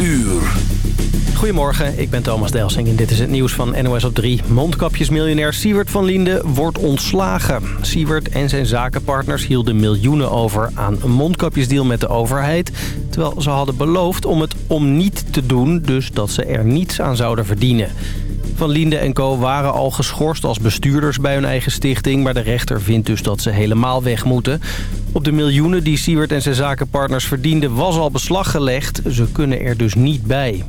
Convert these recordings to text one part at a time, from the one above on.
uur. Goedemorgen, ik ben Thomas Delsing en dit is het nieuws van NOS op 3. Mondkapjesmiljonair Siewert van Liende wordt ontslagen. Siewert en zijn zakenpartners hielden miljoenen over aan een mondkapjesdeal met de overheid... terwijl ze hadden beloofd om het om niet te doen, dus dat ze er niets aan zouden verdienen. Van Linde en Co. waren al geschorst als bestuurders bij hun eigen stichting... maar de rechter vindt dus dat ze helemaal weg moeten. Op de miljoenen die Siewert en zijn zakenpartners verdienden was al beslag gelegd. Ze kunnen er dus niet bij.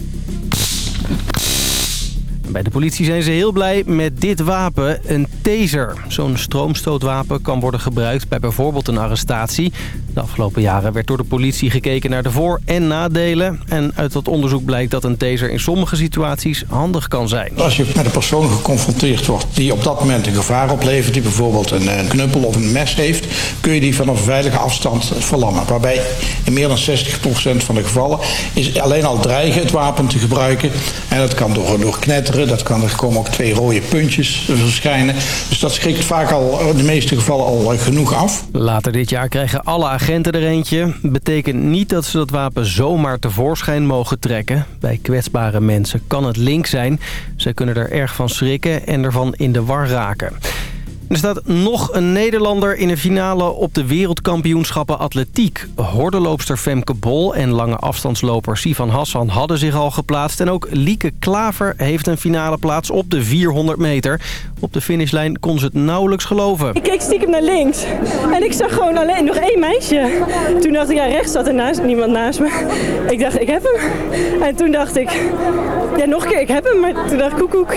Bij de politie zijn ze heel blij met dit wapen, een taser. Zo'n stroomstootwapen kan worden gebruikt bij bijvoorbeeld een arrestatie. De afgelopen jaren werd door de politie gekeken naar de voor- en nadelen. En uit dat onderzoek blijkt dat een taser in sommige situaties handig kan zijn. Als je met een persoon geconfronteerd wordt die op dat moment een gevaar oplevert... die bijvoorbeeld een, een knuppel of een mes heeft... kun je die vanaf veilige afstand verlammen. Waarbij in meer dan 60% van de gevallen is alleen al dreigen het wapen te gebruiken. En dat kan door, door knetteren, dat kan, er komen ook twee rode puntjes verschijnen. Dus dat schrikt vaak al in de meeste gevallen al genoeg af. Later dit jaar krijgen alle agenten er eentje. Betekent niet dat ze dat wapen zomaar tevoorschijn mogen trekken. Bij kwetsbare mensen kan het link zijn. Ze kunnen er erg van schrikken en ervan in de war raken. Er staat nog een Nederlander in de finale op de wereldkampioenschappen atletiek. Hordenloopster Femke Bol en lange afstandsloper Sivan Hassan hadden zich al geplaatst. En ook Lieke Klaver heeft een finale plaats op de 400 meter. Op de finishlijn kon ze het nauwelijks geloven. Ik keek stiekem naar links en ik zag gewoon alleen nog één meisje. Toen dacht ik, ja, rechts zat er naast, niemand naast me. Ik dacht, ik heb hem. En toen dacht ik, ja, nog een keer, ik heb hem. Maar toen dacht ik, koekoek,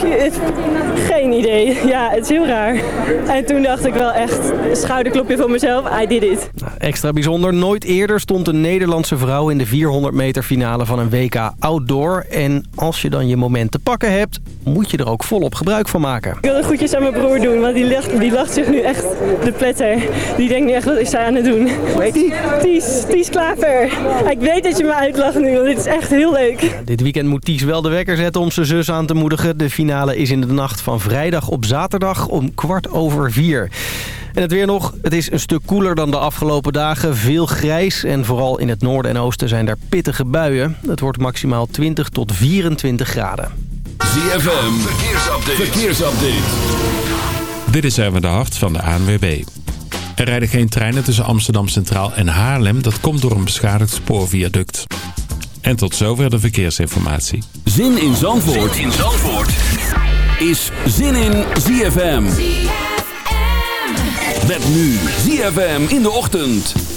geen idee. Ja, het is heel raar. En toen dacht ik wel echt, schouderklopje voor mezelf, I did it. Extra bijzonder, nooit eerder stond een Nederlandse vrouw in de 400 meter finale van een WK Outdoor. En als je dan je moment te pakken hebt, moet je er ook volop gebruik van maken. Groetjes aan mijn broer doen, want die lacht, die lacht zich nu echt de pletter. Die denkt nu echt, wat is zij aan het doen? Ties, Ties Klaver. Ik weet dat je me uitlacht nu, want dit is echt heel leuk. Dit weekend moet Ties wel de wekker zetten om zijn zus aan te moedigen. De finale is in de nacht van vrijdag op zaterdag om kwart over vier. En het weer nog. Het is een stuk koeler dan de afgelopen dagen. Veel grijs en vooral in het noorden en oosten zijn er pittige buien. Het wordt maximaal 20 tot 24 graden. ZFM, verkeersupdate. verkeersupdate. Dit is even de hart van de ANWB. Er rijden geen treinen tussen Amsterdam Centraal en Haarlem. Dat komt door een beschadigd spoorviaduct. En tot zover de verkeersinformatie. Zin in Zandvoort, zin in Zandvoort. is Zin in ZFM. Met nu ZFM in de ochtend.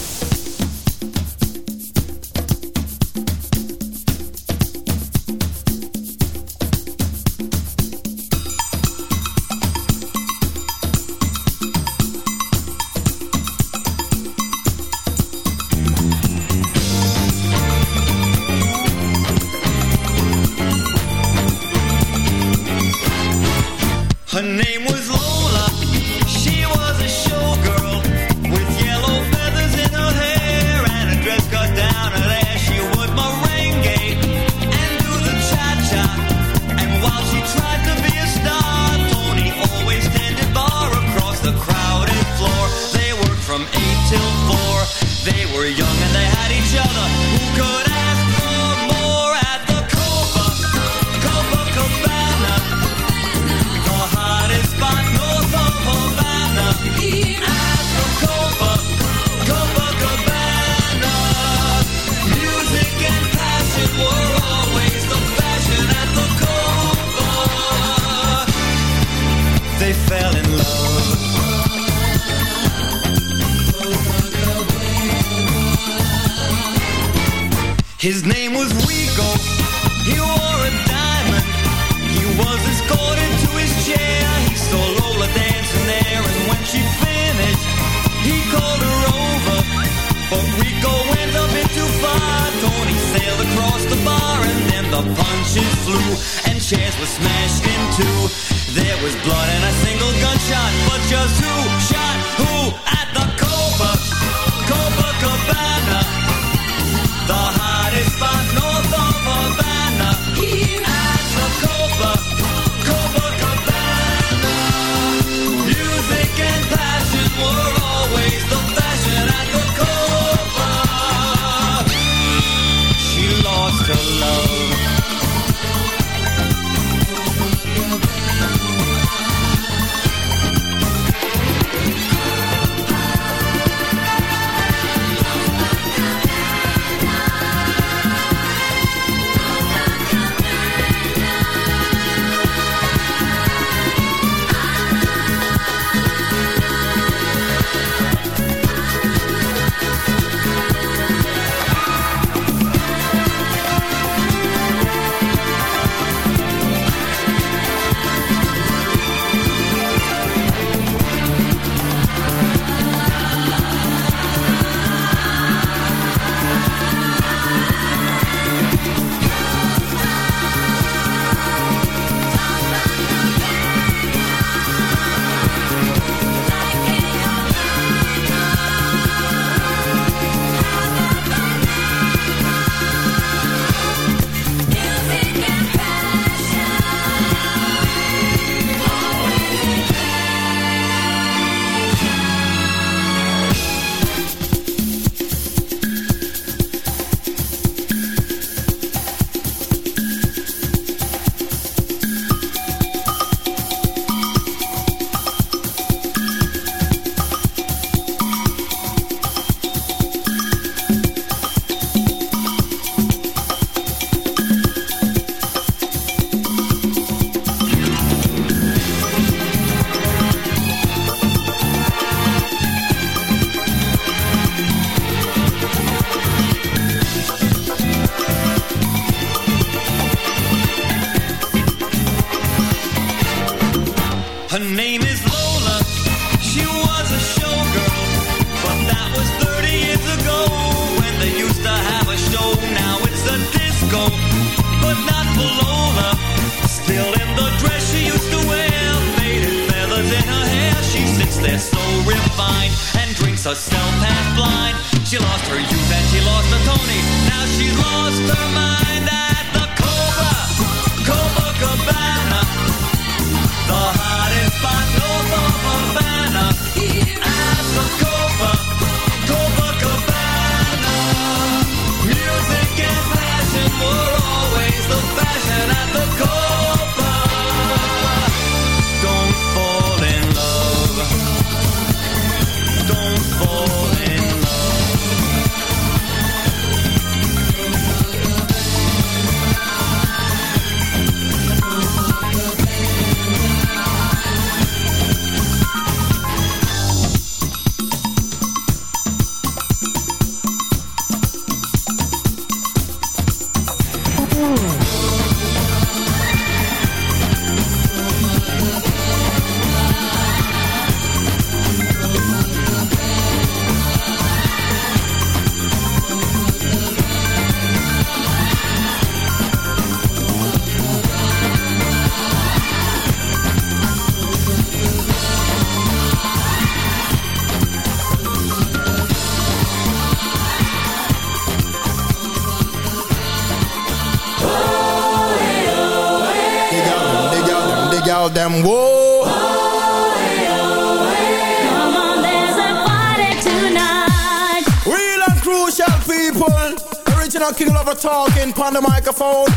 Talking on the microphone.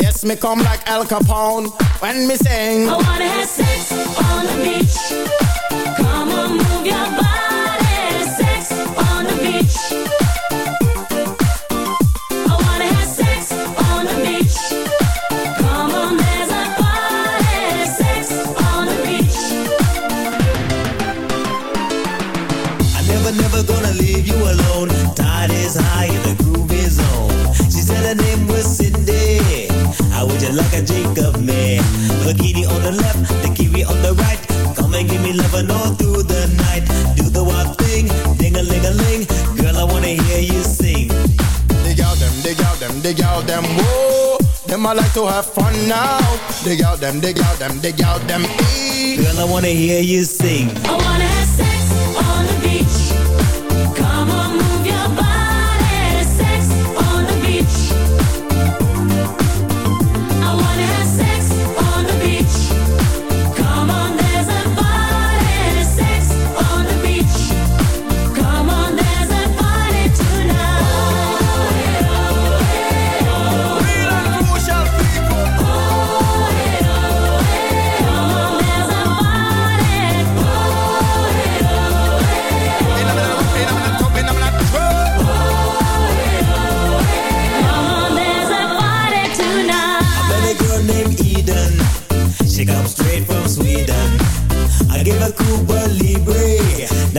Yes, me come like Al Capone when me sing. I wanna have sex on the beach. Them, dig them, whoa. Them I like to have fun now. Dig out them, dig out them, dig out them, ee. Girl, I wanna hear you sing. I wanna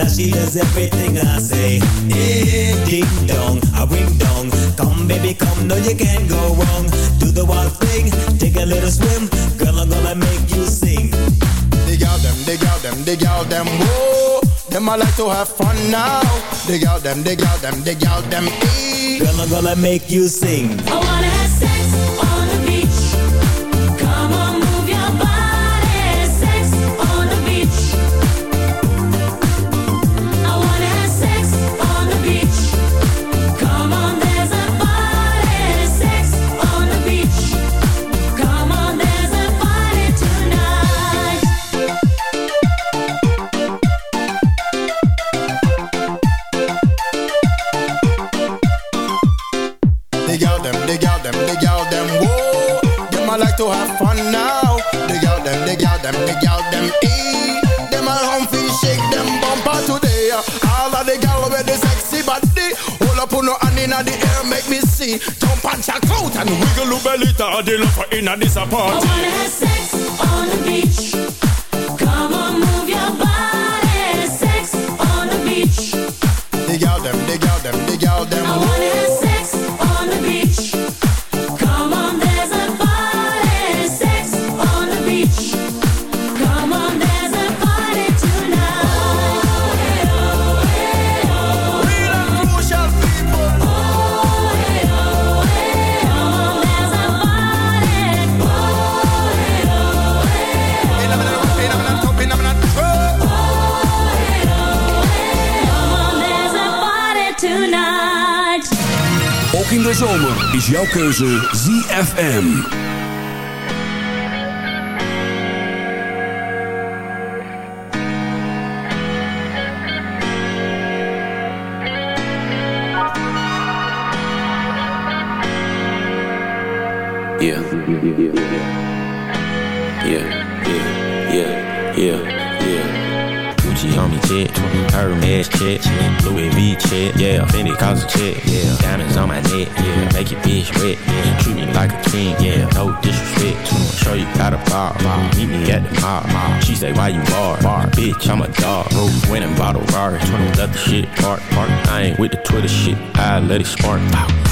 Now she does everything I say. Eh, ding dong, I ring dong. Come baby, come, no you can't go wrong. Do the wild thing, take a little swim. Girl, I'm gonna make you sing. Dig out them, dig out them, dig out them, whoa. Them I like to have fun now. Dig out them, dig out them, dig out them, ee. Girl, I'm gonna make you sing. I wanna I like to have fun now. Dig out them, dig out them, dig out them, ee. Them a humpy shake them bumper today. All of the gal with the sexy body. Hold up on no hand inna the air, make me see. Jump and check out and wiggle your belly to the love inna this I wanna have sex on the beach. Come on, move your body. Sex on the beach. Dig out them, dig out them, dig out them, I wanna is jouw keuze ZFM. Yeah. Yeah, yeah, yeah, yeah, yeah. Check, Hermes check, Louis V check, yeah, Fendi cause a check, yeah, diamonds on my neck, yeah, make your bitch wet, yeah, treat me like a king, yeah, no disrespect, show you how to bar, bar, meet me at the mall. She say why you bar, bar, bitch, I'm a dog, and bought a Rari, let the shit park, park, I ain't with the Twitter shit, I let it spark, wow.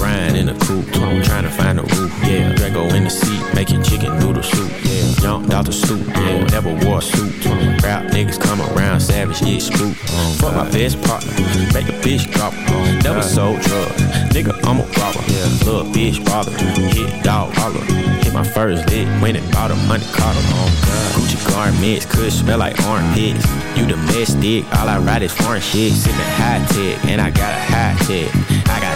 Ryan in the coupe, trying to find a roof, yeah. Draco in the seat, making chicken noodle soup, yeah. Jumped out the stoop, yeah. Never wore a suit. Rap niggas come around, savage, get spooked. Fuck my best partner, make a bitch drop. Never sold drugs, nigga, I'm a robber. Yeah. Little bitch bother, hit dog holler. Hit my first lick, went and bought a money Carter. Oh. Gucci garments could smell like armpits. You domestic, all I ride is foreign shit. Sipping high tech, and I got a high tech. I got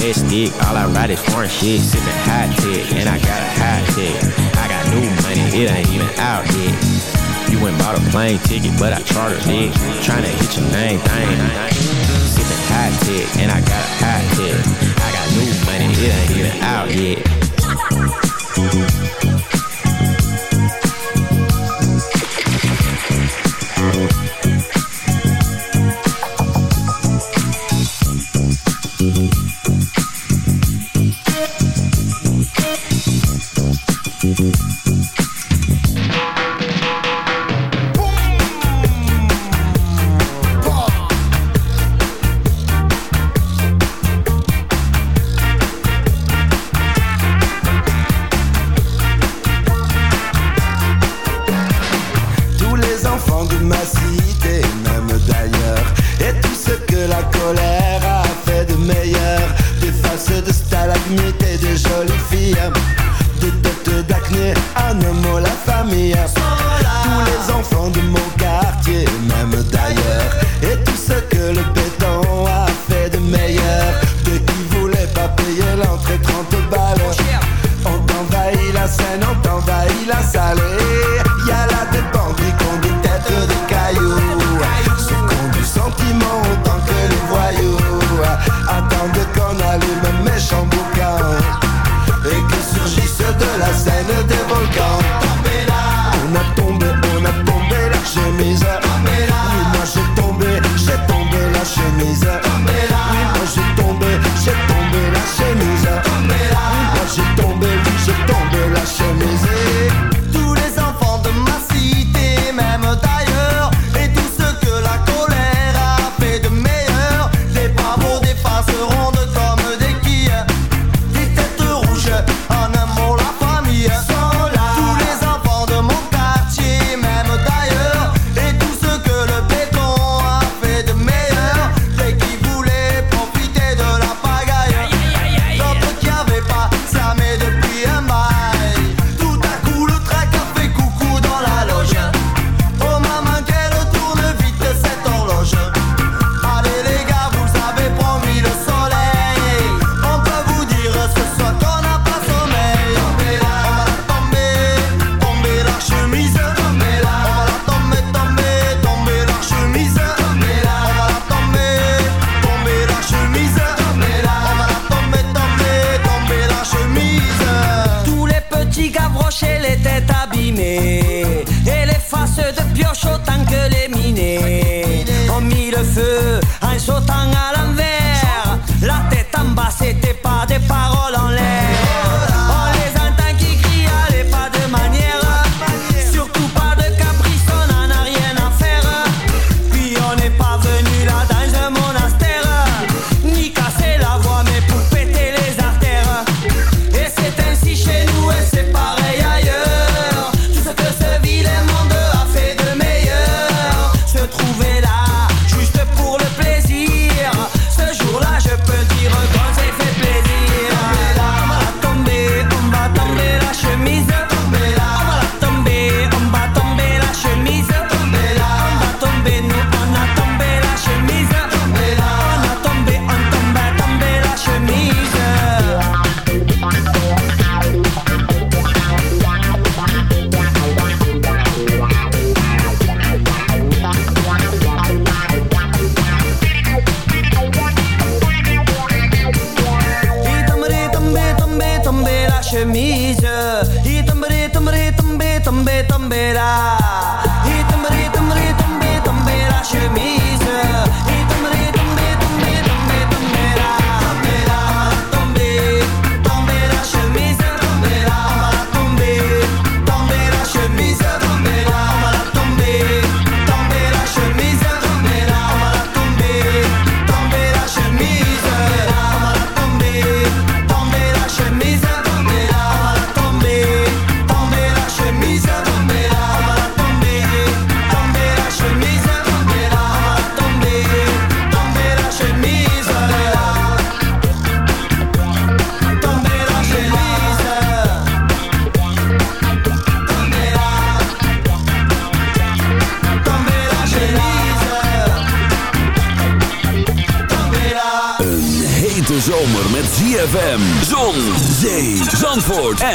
You domestic, all I ride is foreign shit. Sipping hot tech, and I got a hot tech. I got new money, it ain't even out yet. You went bought a plane ticket, but I chartered it. Tryna hit your main thing. Sipping hot tech, and I got a hot tech. I got new money, it ain't even out yet.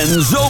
So. zo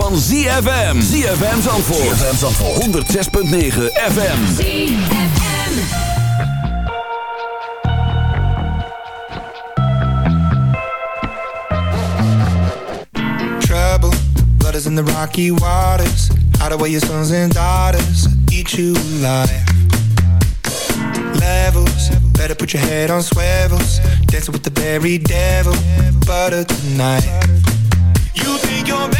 van ZFM. ZFM Zandvoort. ZFM Zandvoort. 106.9 FM. ZFM. Trouble, blood is in the rocky waters. Out away your sons and daughters. Eat you alive. Levels, better put your head on swivels. Dancing with the very devil. Butter tonight. You think you're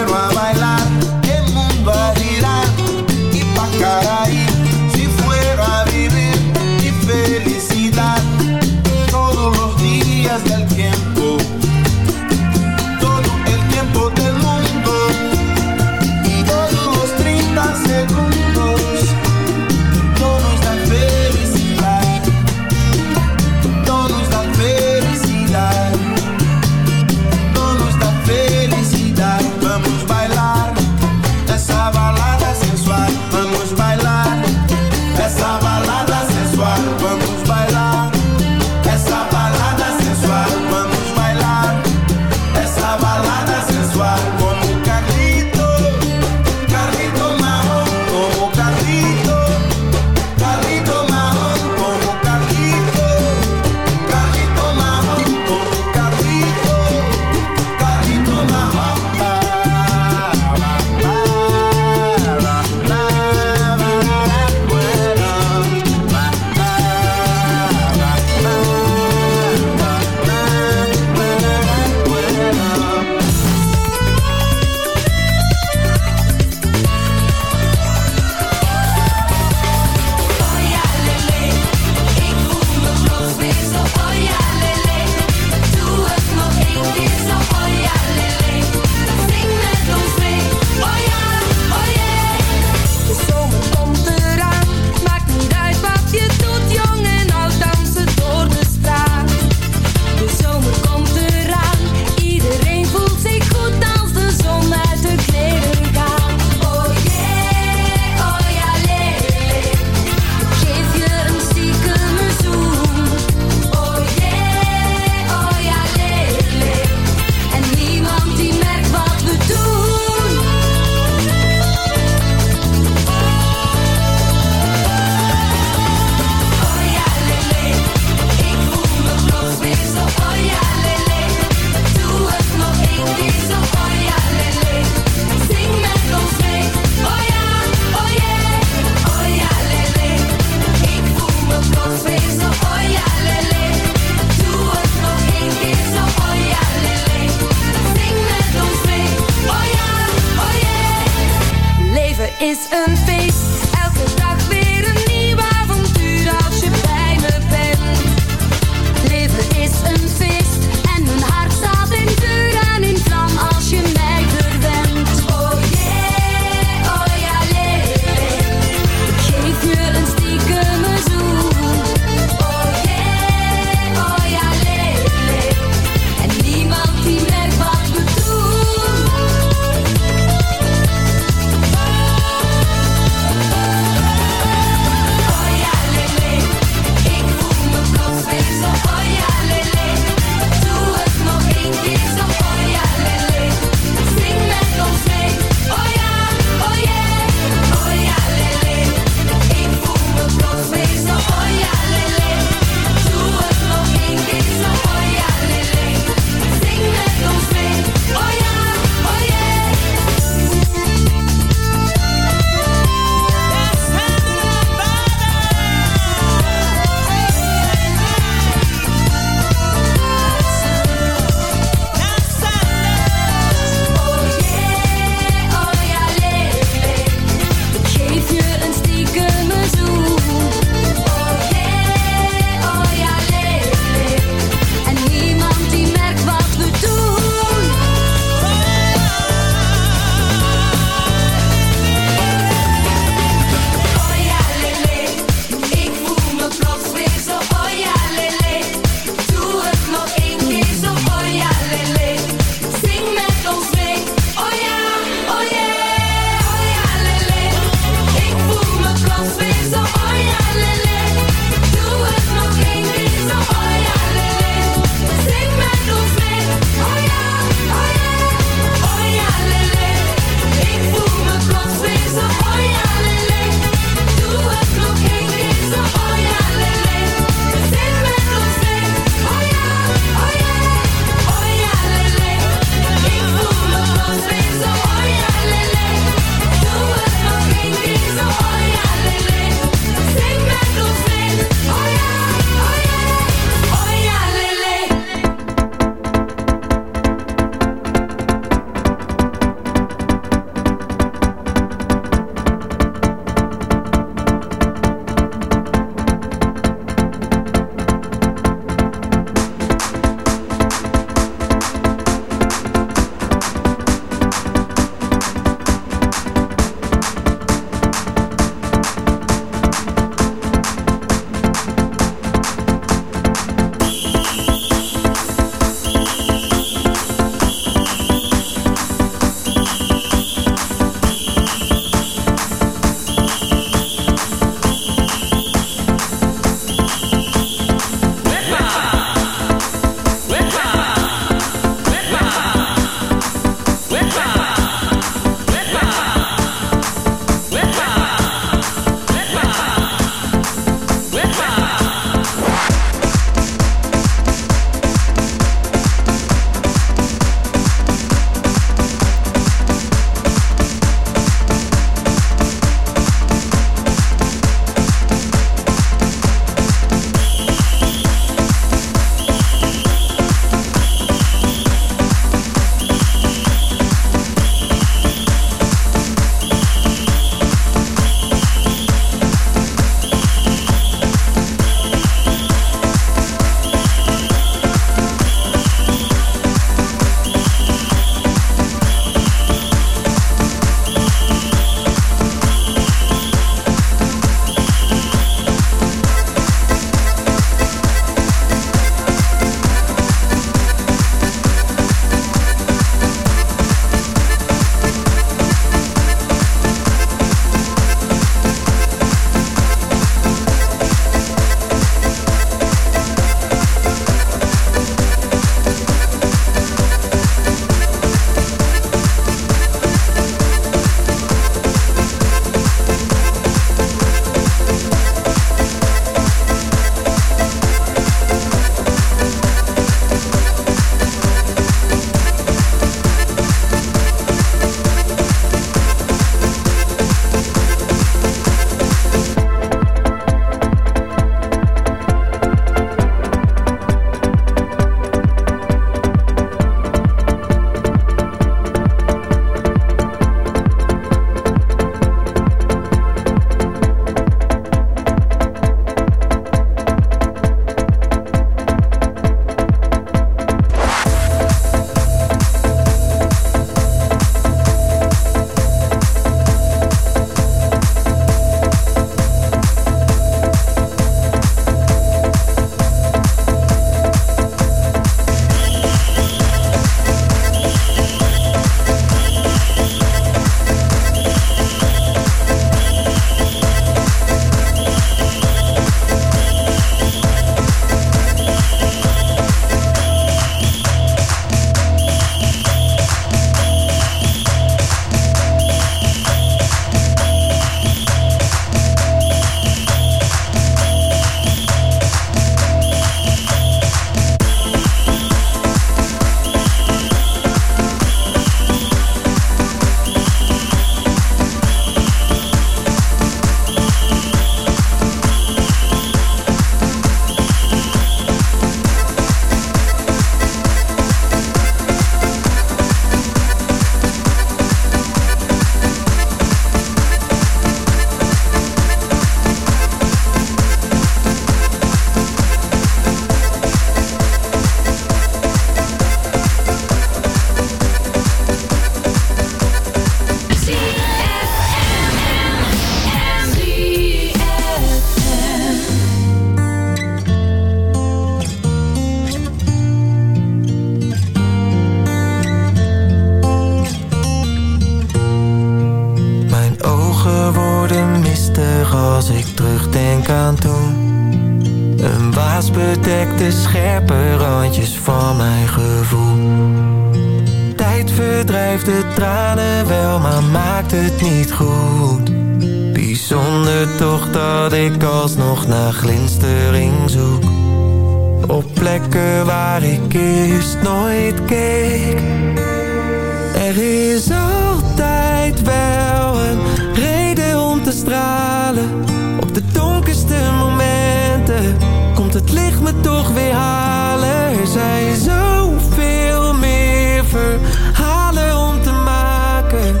het licht me toch weer halen. Er zijn zoveel meer verhalen om te maken.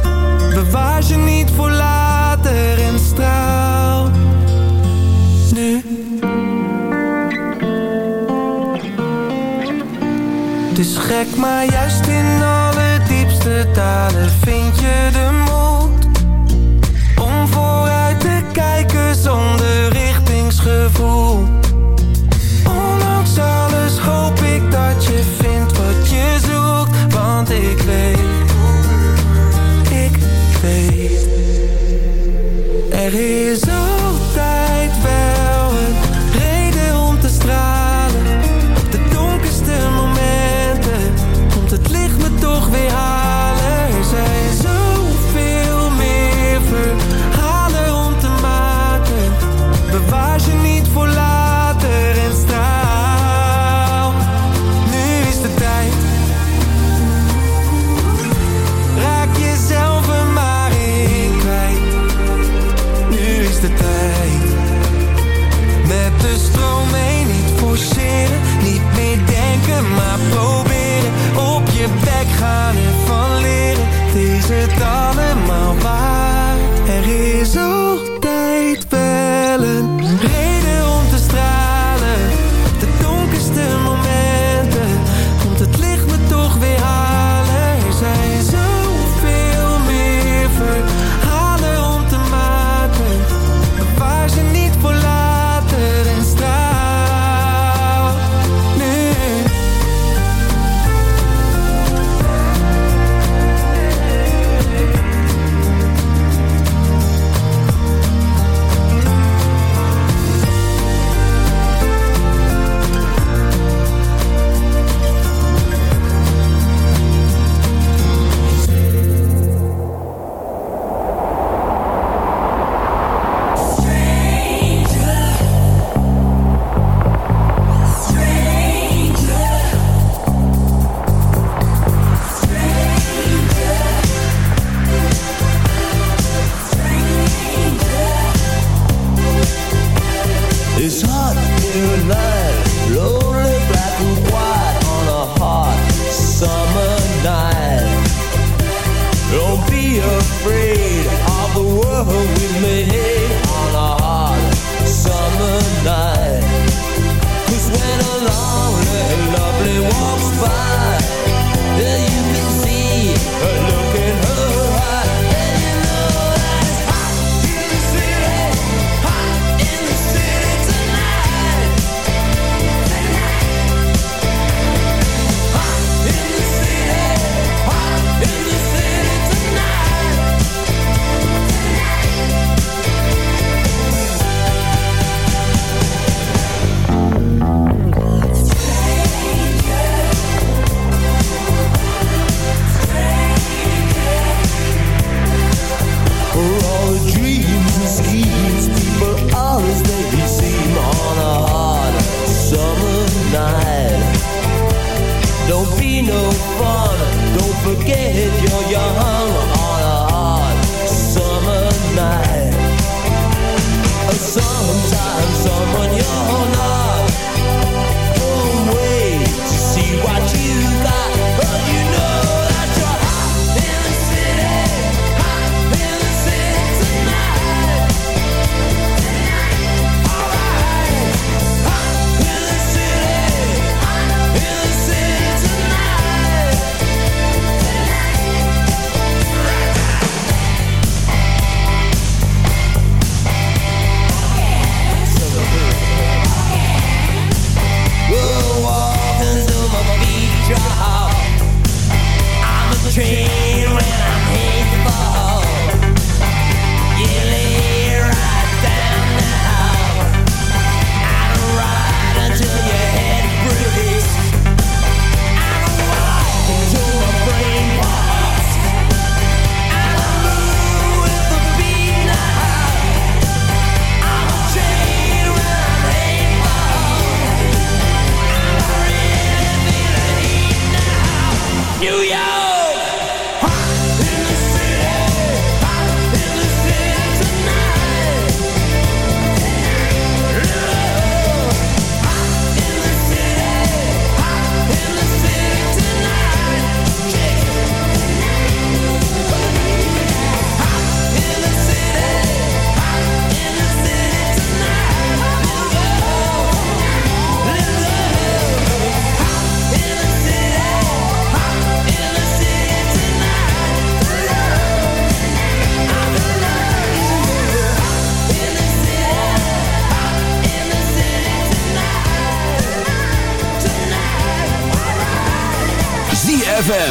Bewaar ze niet voor later en straal nu. is gek, maar juist in alle diepste talen vind je de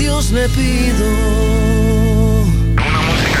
Dios le pido. Una música